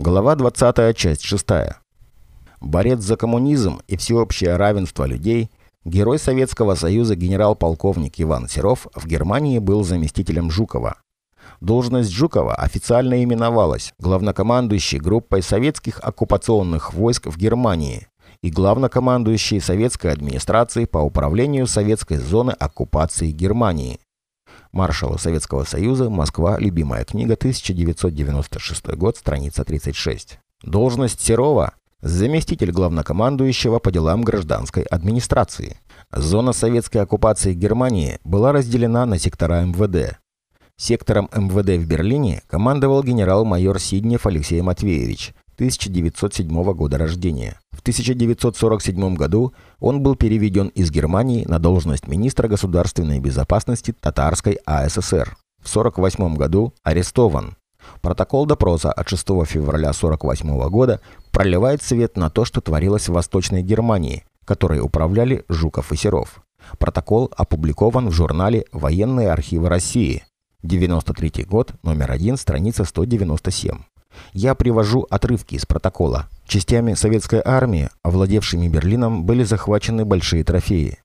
Глава 20, часть 6. Борец за коммунизм и всеобщее равенство людей, герой Советского Союза генерал-полковник Иван Серов в Германии был заместителем Жукова. Должность Жукова официально именовалась главнокомандующий группой советских оккупационных войск в Германии и главнокомандующий советской администрацией по управлению советской зоны оккупации Германии. Маршала Советского Союза, Москва, любимая книга, 1996 год, страница 36. Должность Серова – заместитель главнокомандующего по делам гражданской администрации. Зона советской оккупации Германии была разделена на сектора МВД. Сектором МВД в Берлине командовал генерал-майор Сиднев Алексей Матвеевич, 1907 года рождения. В 1947 году он был переведен из Германии на должность министра государственной безопасности Татарской АССР. В 1948 году арестован. Протокол допроса от 6 февраля 1948 года проливает свет на то, что творилось в Восточной Германии, которой управляли Жуков и Серов. Протокол опубликован в журнале «Военные архивы России». 93 год, номер 1, страница 197. Я привожу отрывки из протокола. Частями советской армии, овладевшими Берлином, были захвачены большие трофеи.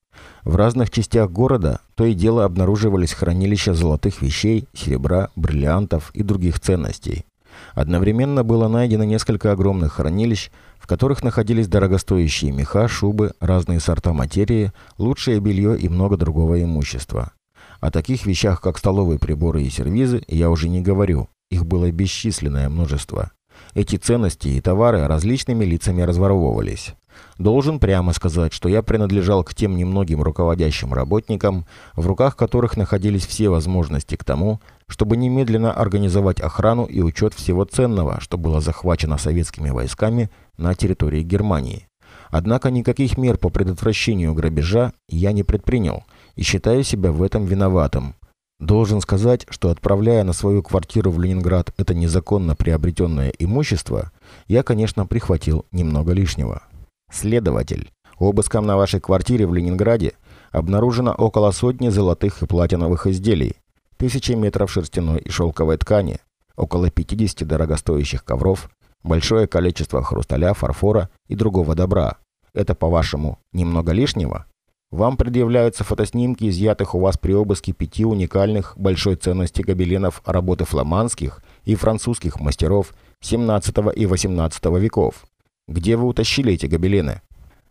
В разных частях города то и дело обнаруживались хранилища золотых вещей, серебра, бриллиантов и других ценностей. Одновременно было найдено несколько огромных хранилищ, в которых находились дорогостоящие меха, шубы, разные сорта материи, лучшее белье и много другого имущества. О таких вещах, как столовые приборы и сервизы, я уже не говорю. Их было бесчисленное множество. Эти ценности и товары различными лицами разворовывались. Должен прямо сказать, что я принадлежал к тем немногим руководящим работникам, в руках которых находились все возможности к тому, чтобы немедленно организовать охрану и учет всего ценного, что было захвачено советскими войсками на территории Германии. Однако никаких мер по предотвращению грабежа я не предпринял и считаю себя в этом виноватым, Должен сказать, что отправляя на свою квартиру в Ленинград это незаконно приобретенное имущество, я, конечно, прихватил немного лишнего. Следователь. Обыском на вашей квартире в Ленинграде обнаружено около сотни золотых и платиновых изделий, тысячи метров шерстяной и шелковой ткани, около 50 дорогостоящих ковров, большое количество хрусталя, фарфора и другого добра. Это, по-вашему, немного лишнего? Вам предъявляются фотоснимки изъятых у вас при обыске пяти уникальных большой ценности гобеленов работы фламандских и французских мастеров 17 и 18 веков. Где вы утащили эти гобелены?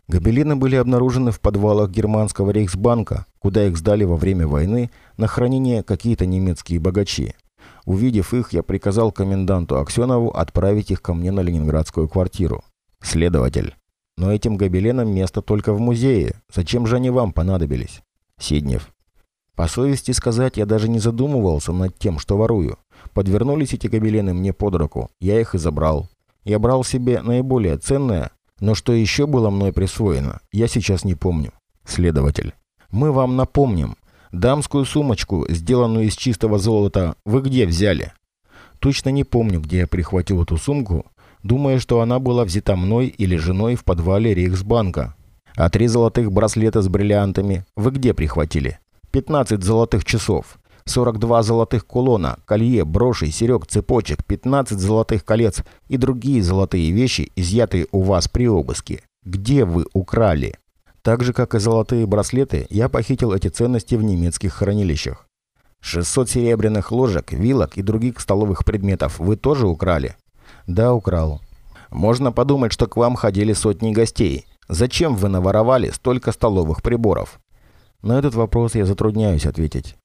Гобелены были обнаружены в подвалах германского рейхсбанка, куда их сдали во время войны на хранение какие-то немецкие богачи. Увидев их, я приказал коменданту Аксенову отправить их ко мне на ленинградскую квартиру. Следователь. Но этим гобеленам место только в музее. Зачем же они вам понадобились? Сиднев. По совести сказать, я даже не задумывался над тем, что ворую. Подвернулись эти гобелены мне под руку. Я их и забрал. Я брал себе наиболее ценное, но что еще было мной присвоено, я сейчас не помню. Следователь. Мы вам напомним. Дамскую сумочку, сделанную из чистого золота, вы где взяли? Точно не помню, где я прихватил эту сумку, думая, что она была взята мной или женой в подвале Рейхсбанка. А три золотых браслета с бриллиантами вы где прихватили? 15 золотых часов, 42 золотых кулона, колье, брошей, серег, цепочек, 15 золотых колец и другие золотые вещи, изъятые у вас при обыске. Где вы украли? Так же, как и золотые браслеты, я похитил эти ценности в немецких хранилищах. 600 серебряных ложек, вилок и других столовых предметов вы тоже украли? Да, украл. Можно подумать, что к вам ходили сотни гостей. Зачем вы наворовали столько столовых приборов? На этот вопрос я затрудняюсь ответить.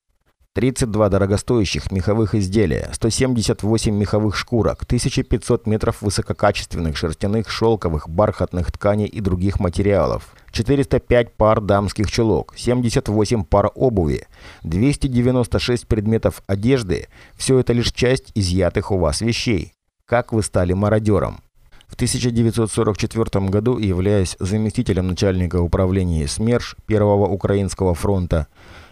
32 дорогостоящих меховых изделия, 178 меховых шкурок, 1500 метров высококачественных шерстяных, шелковых, бархатных тканей и других материалов, 405 пар дамских чулок, 78 пар обуви, 296 предметов одежды – все это лишь часть изъятых у вас вещей. Как вы стали мародером? В 1944 году, являясь заместителем начальника управления СМЕРШ Первого Украинского фронта,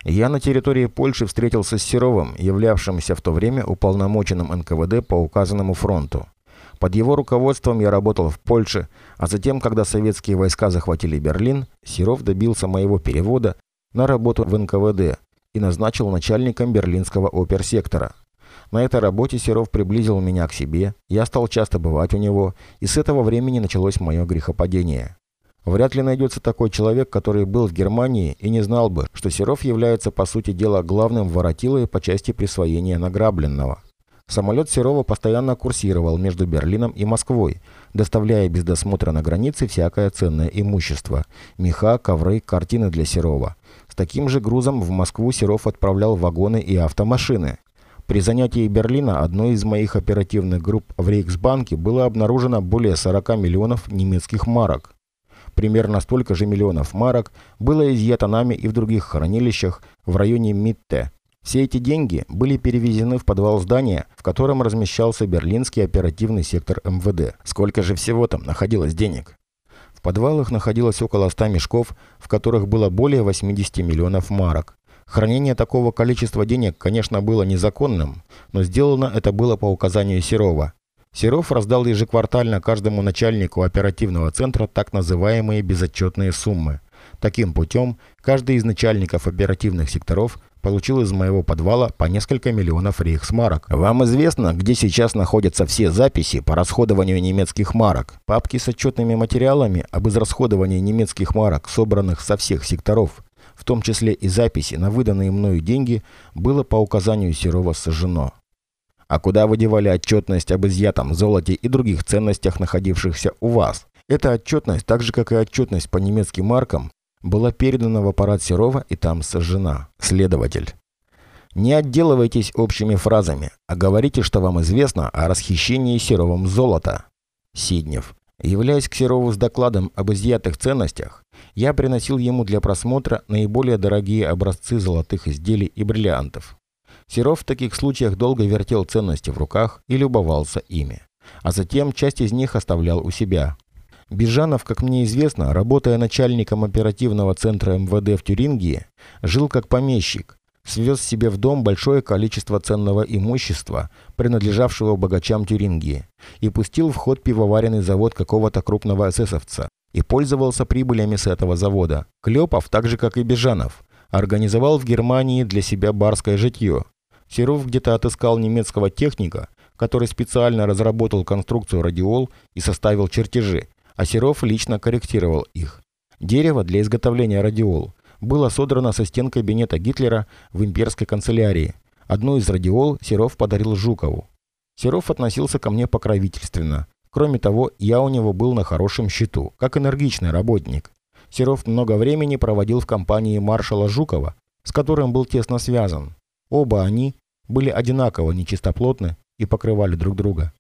я на территории Польши встретился с Серовым, являвшимся в то время уполномоченным НКВД по указанному фронту. Под его руководством я работал в Польше, а затем, когда советские войска захватили Берлин, Серов добился моего перевода на работу в НКВД и назначил начальником берлинского оперсектора. На этой работе Серов приблизил меня к себе, я стал часто бывать у него, и с этого времени началось мое грехопадение. Вряд ли найдется такой человек, который был в Германии и не знал бы, что Серов является, по сути дела, главным воротилой по части присвоения награбленного. Самолет Серова постоянно курсировал между Берлином и Москвой, доставляя без досмотра на границе всякое ценное имущество – меха, ковры, картины для Серова. С таким же грузом в Москву Серов отправлял вагоны и автомашины. При занятии Берлина одной из моих оперативных групп в Рейхсбанке было обнаружено более 40 миллионов немецких марок. Примерно столько же миллионов марок было изъято нами и в других хранилищах в районе Митте – все эти деньги были перевезены в подвал здания, в котором размещался берлинский оперативный сектор МВД. Сколько же всего там находилось денег? В подвалах находилось около 100 мешков, в которых было более 80 миллионов марок. Хранение такого количества денег, конечно, было незаконным, но сделано это было по указанию Серова. Серов раздал ежеквартально каждому начальнику оперативного центра так называемые безотчетные суммы. Таким путем каждый из начальников оперативных секторов получил из моего подвала по несколько миллионов рейхсмарок. Вам известно, где сейчас находятся все записи по расходованию немецких марок? Папки с отчетными материалами об израсходовании немецких марок, собранных со всех секторов, в том числе и записи на выданные мною деньги, было по указанию Серова сожжено. А куда вы девали отчетность об изъятом золоте и других ценностях, находившихся у вас? Эта отчетность, так же как и отчетность по немецким маркам, была передана в аппарат Серова и там сожжена. Следователь. Не отделывайтесь общими фразами, а говорите, что вам известно о расхищении Серовым золота. Сиднев. Являясь к Серову с докладом об изъятых ценностях, я приносил ему для просмотра наиболее дорогие образцы золотых изделий и бриллиантов. Серов в таких случаях долго вертел ценности в руках и любовался ими, а затем часть из них оставлял у себя, Бежанов, как мне известно, работая начальником оперативного центра МВД в Тюрингии, жил как помещик, свез себе в дом большое количество ценного имущества, принадлежавшего богачам Тюрингии, и пустил в ход пивоваренный завод какого-то крупного эсэсовца и пользовался прибылями с этого завода. Клепов, так же как и Бежанов, организовал в Германии для себя барское житье. Серов где-то отыскал немецкого техника, который специально разработал конструкцию радиол и составил чертежи, а Серов лично корректировал их. Дерево для изготовления радиол было содрано со стен кабинета Гитлера в имперской канцелярии. Одну из радиол Серов подарил Жукову. Серов относился ко мне покровительственно. Кроме того, я у него был на хорошем счету, как энергичный работник. Серов много времени проводил в компании маршала Жукова, с которым был тесно связан. Оба они были одинаково нечистоплотны и покрывали друг друга.